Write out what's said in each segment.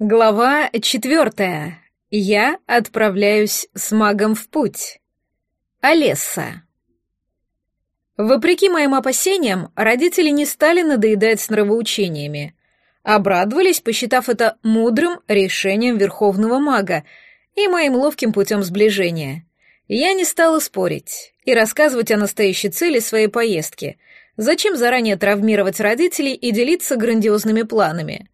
Глава четвертая. Я отправляюсь с магом в путь. Олесса. Вопреки моим опасениям, родители не стали надоедать с нравоучениями. Обрадовались, посчитав это мудрым решением верховного мага и моим ловким путем сближения. Я не стала спорить и рассказывать о настоящей цели своей поездки. Зачем заранее травмировать родителей и делиться грандиозными планами?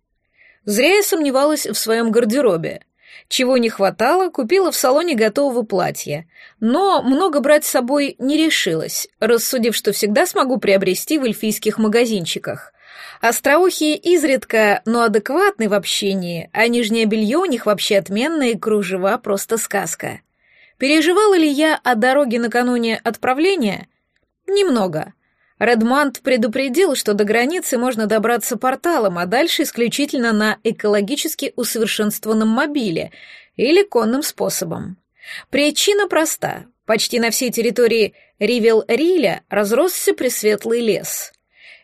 Зря я сомневалась в своем гардеробе. Чего не хватало, купила в салоне готового платья. Но много брать с собой не решилась, рассудив, что всегда смогу приобрести в эльфийских магазинчиках. Остроухие изредка, но адекватны в общении, а нижнее белье у них вообще отменное кружева просто сказка. Переживала ли я о дороге накануне отправления? Немного. Редмант предупредил, что до границы можно добраться порталом, а дальше исключительно на экологически усовершенствованном мобиле или конным способом. Причина проста. Почти на всей территории Ривел-Риля разросся пресветлый лес.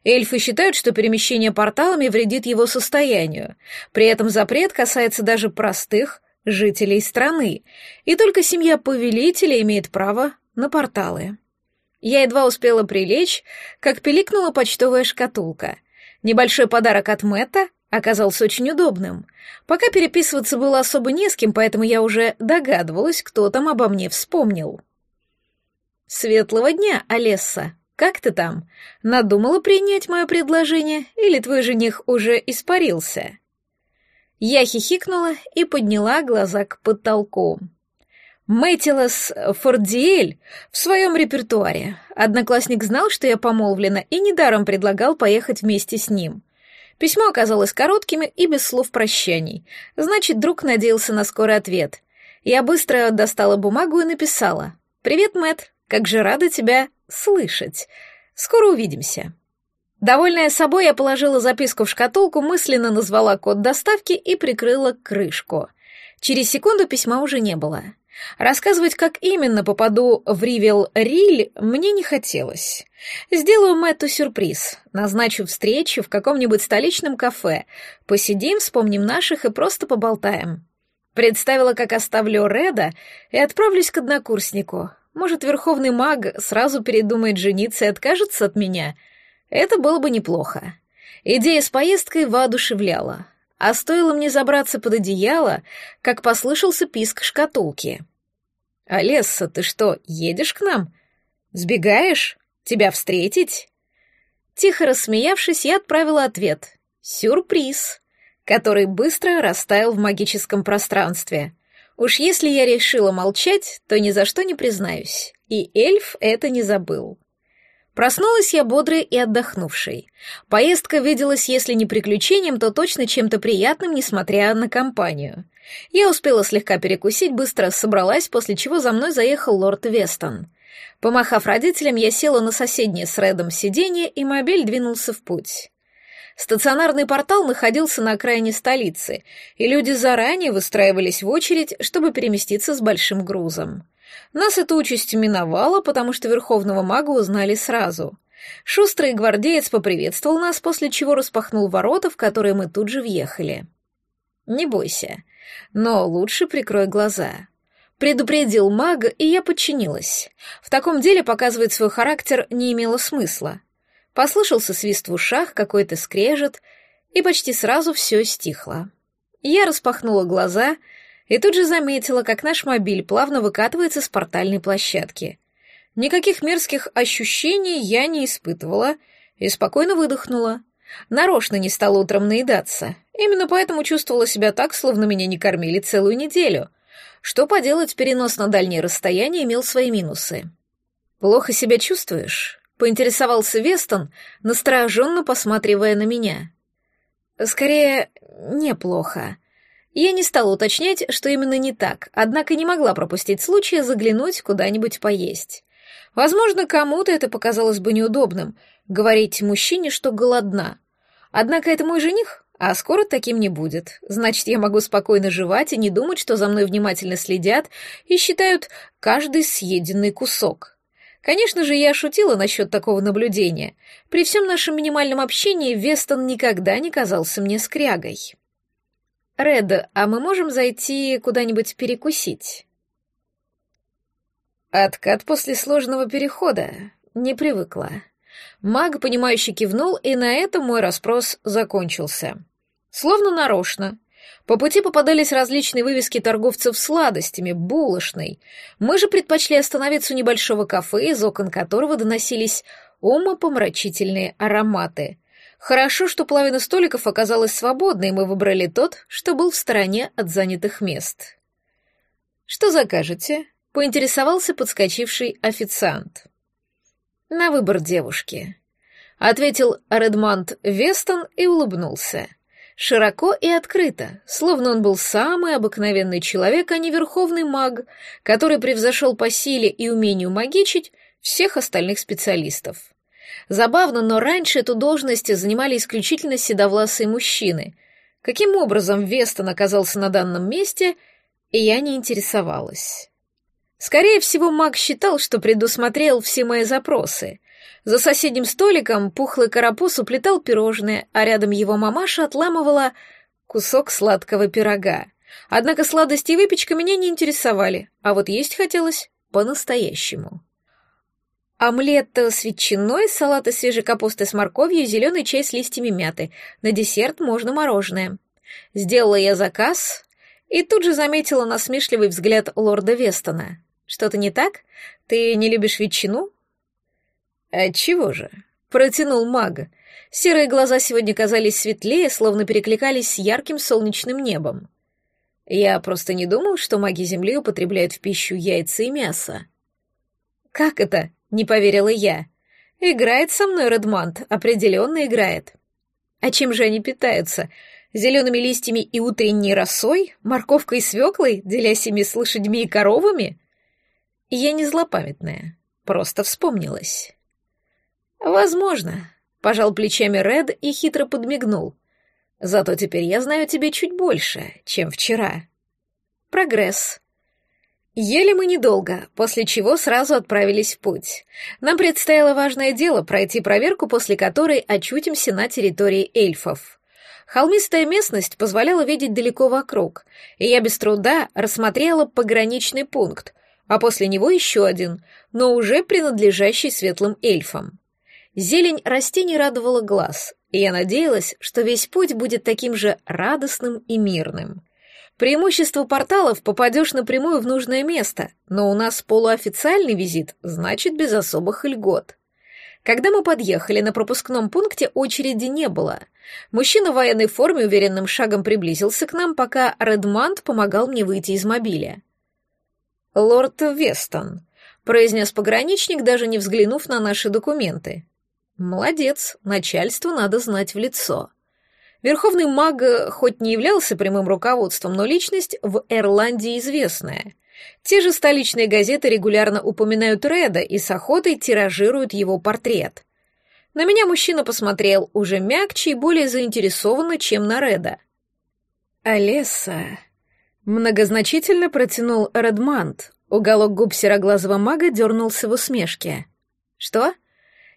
Эльфы считают, что перемещение порталами вредит его состоянию. При этом запрет касается даже простых жителей страны, и только семья повелителя имеет право на порталы. Я едва успела прилечь, как пиликнула почтовая шкатулка. Небольшой подарок от Мэтта оказался очень удобным. Пока переписываться было особо не с кем, поэтому я уже догадывалась, кто там обо мне вспомнил. «Светлого дня, Олесса! Как ты там? Надумала принять мое предложение, или твой жених уже испарился?» Я хихикнула и подняла глаза к потолку. Мэтилас Фордиэль в своем репертуаре. Одноклассник знал, что я помолвлена, и недаром предлагал поехать вместе с ним. Письмо оказалось коротким и без слов прощаний. Значит, друг надеялся на скорый ответ. Я быстро достала бумагу и написала. «Привет, Мэт. Как же рада тебя слышать. Скоро увидимся». Довольная собой, я положила записку в шкатулку, мысленно назвала код доставки и прикрыла крышку. Через секунду письма уже не было. Рассказывать, как именно попаду в Ривел-Риль, мне не хотелось. Сделаю Мэтту сюрприз. Назначу встречу в каком-нибудь столичном кафе. Посидим, вспомним наших и просто поболтаем. Представила, как оставлю Реда и отправлюсь к однокурснику. Может, верховный маг сразу передумает жениться и откажется от меня? Это было бы неплохо. Идея с поездкой воодушевляла. А стоило мне забраться под одеяло, как послышался писк шкатулки. «Олесса, ты что, едешь к нам? Сбегаешь? Тебя встретить?» Тихо рассмеявшись, я отправила ответ. «Сюрприз», который быстро растаял в магическом пространстве. Уж если я решила молчать, то ни за что не признаюсь. И эльф это не забыл. Проснулась я бодрой и отдохнувшей. Поездка виделась, если не приключением, то точно чем-то приятным, несмотря на компанию. Я успела слегка перекусить, быстро собралась, после чего за мной заехал лорд Вестон. Помахав родителям, я села на соседнее с Редом сиденье, и мобиль двинулся в путь. Стационарный портал находился на окраине столицы, и люди заранее выстраивались в очередь, чтобы переместиться с большим грузом. Нас эта участь миновала, потому что верховного мага узнали сразу. Шустрый гвардеец поприветствовал нас, после чего распахнул ворота, в которые мы тут же въехали. «Не бойся, но лучше прикрой глаза», предупредил маг, и я подчинилась. В таком деле показывать свой характер не имело смысла. Послышался свист в ушах, какой-то скрежет, и почти сразу все стихло. Я распахнула глаза и тут же заметила, как наш мобиль плавно выкатывается с портальной площадки. Никаких мерзких ощущений я не испытывала и спокойно выдохнула. Нарочно не стала утром наедаться. Именно поэтому чувствовала себя так, словно меня не кормили целую неделю. Что поделать, перенос на дальние расстояния имел свои минусы. «Плохо себя чувствуешь?» — поинтересовался Вестон, настороженно посматривая на меня. «Скорее, неплохо», я не стала уточнять, что именно не так, однако не могла пропустить случая заглянуть куда-нибудь поесть. Возможно, кому-то это показалось бы неудобным — говорить мужчине, что голодна. Однако это мой жених, а скоро таким не будет. Значит, я могу спокойно жевать и не думать, что за мной внимательно следят и считают каждый съеденный кусок. Конечно же, я шутила насчет такого наблюдения. При всем нашем минимальном общении Вестон никогда не казался мне скрягой. Ред, а мы можем зайти куда-нибудь перекусить?» Откат после сложного перехода. Не привыкла. Маг, понимающе кивнул, и на этом мой расспрос закончился. Словно нарочно. По пути попадались различные вывески торговцев сладостями, булочной. Мы же предпочли остановиться у небольшого кафе, из окон которого доносились умопомрачительные ароматы. Хорошо, что половина столиков оказалась свободной, и мы выбрали тот, что был в стороне от занятых мест. «Что закажете?» — поинтересовался подскочивший официант. «На выбор девушки», — ответил Редмонд Вестон и улыбнулся. Широко и открыто, словно он был самый обыкновенный человек, а не верховный маг, который превзошел по силе и умению магичить всех остальных специалистов. Забавно, но раньше эту должность занимали исключительно седовласые мужчины. Каким образом Вестон оказался на данном месте, я не интересовалась. Скорее всего, маг считал, что предусмотрел все мои запросы. За соседним столиком пухлый карапуз уплетал пирожное, а рядом его мамаша отламывала кусок сладкого пирога. Однако сладости и выпечка меня не интересовали, а вот есть хотелось по-настоящему. Омлет с ветчиной, салат из свежей капусты с морковью, зеленый чай с листьями мяты. На десерт можно мороженое. Сделала я заказ и тут же заметила насмешливый взгляд лорда Вестона. «Что-то не так? Ты не любишь ветчину?» «Отчего же?» — протянул маг. Серые глаза сегодня казались светлее, словно перекликались с ярким солнечным небом. «Я просто не думал, что маги Земли употребляют в пищу яйца и мясо». «Как это?» Не поверила я. Играет со мной Редмант, определенно играет. А чем же они питаются? Зелеными листьями и утренней росой? Морковкой и свеклой, делясь ими с лошадьми и коровами? Я не злопамятная, просто вспомнилась. Возможно, пожал плечами Ред и хитро подмигнул. Зато теперь я знаю тебе чуть больше, чем вчера. Прогресс. Ели мы недолго, после чего сразу отправились в путь. Нам предстояло важное дело пройти проверку, после которой очутимся на территории эльфов. Холмистая местность позволяла видеть далеко вокруг, и я без труда рассмотрела пограничный пункт, а после него еще один, но уже принадлежащий светлым эльфам. Зелень растений радовала глаз, и я надеялась, что весь путь будет таким же радостным и мирным. Преимущество порталов — попадешь напрямую в нужное место, но у нас полуофициальный визит, значит, без особых льгот. Когда мы подъехали, на пропускном пункте очереди не было. Мужчина в военной форме уверенным шагом приблизился к нам, пока Редмант помогал мне выйти из мобиля. «Лорд Вестон», — произнес пограничник, даже не взглянув на наши документы. «Молодец, начальству надо знать в лицо». Верховный маг хоть не являлся прямым руководством, но личность в Ирландии известная. Те же столичные газеты регулярно упоминают Реда и с охотой тиражируют его портрет. На меня мужчина посмотрел уже мягче и более заинтересованно, чем на Реда. «Олеса», — многозначительно протянул Редмант. Уголок губ сероглазого мага дернулся в усмешке. «Что?»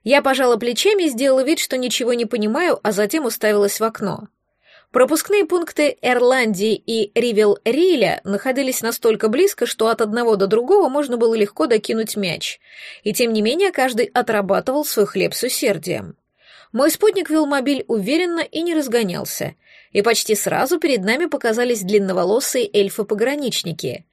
Я пожала плечами и сделала вид, что ничего не понимаю, а затем уставилась в окно. Пропускные пункты Эрландии и Ривел-Риля находились настолько близко, что от одного до другого можно было легко докинуть мяч. И тем не менее каждый отрабатывал свой хлеб с усердием. Мой спутник вел мобиль уверенно и не разгонялся, и почти сразу перед нами показались длинноволосые эльфы-пограничники.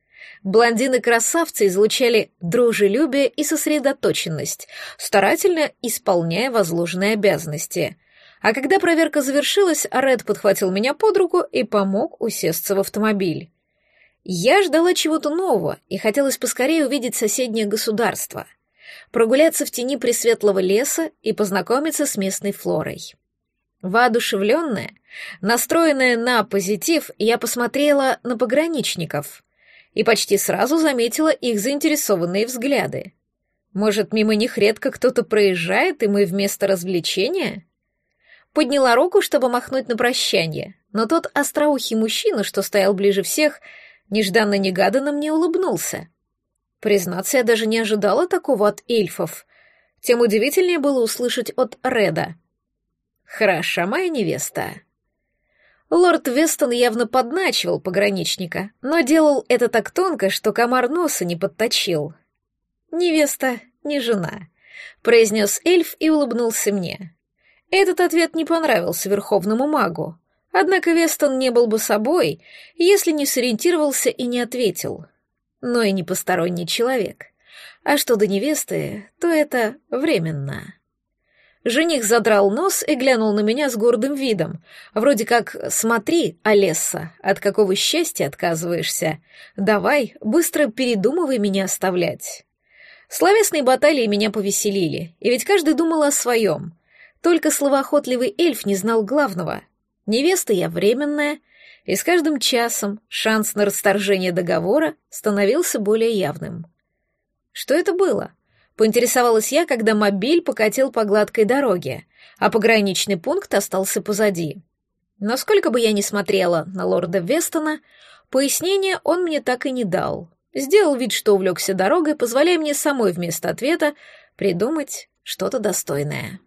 Блондины-красавцы излучали дружелюбие и сосредоточенность, старательно исполняя возложенные обязанности. А когда проверка завершилась, Ред подхватил меня под руку и помог усесться в автомобиль. Я ждала чего-то нового и хотелось поскорее увидеть соседнее государство, прогуляться в тени пресветлого леса и познакомиться с местной флорой. Воодушевленная, настроенная на позитив, я посмотрела на пограничников и почти сразу заметила их заинтересованные взгляды. Может, мимо них редко кто-то проезжает, и мы вместо развлечения? Подняла руку, чтобы махнуть на прощание, но тот остроухий мужчина, что стоял ближе всех, нежданно-негаданно мне улыбнулся. Признаться, я даже не ожидала такого от эльфов. Тем удивительнее было услышать от Реда. «Хороша моя невеста». Лорд Вестон явно подначивал пограничника, но делал это так тонко, что комар носа не подточил. «Невеста не жена», — произнес эльф и улыбнулся мне. Этот ответ не понравился верховному магу, однако Вестон не был бы собой, если не сориентировался и не ответил. Но и не посторонний человек. А что до невесты, то это временно. Жених задрал нос и глянул на меня с гордым видом. Вроде как «Смотри, Олесса, от какого счастья отказываешься? Давай, быстро передумывай меня оставлять». Словесные баталии меня повеселили, и ведь каждый думал о своем. Только словоохотливый эльф не знал главного. Невеста я временная, и с каждым часом шанс на расторжение договора становился более явным. Что это было? Поинтересовалась я, когда мобиль покатил по гладкой дороге, а пограничный пункт остался позади. Но сколько бы я ни смотрела на лорда Вестона, пояснения он мне так и не дал. Сделал вид, что увлекся дорогой, позволяя мне самой вместо ответа придумать что-то достойное.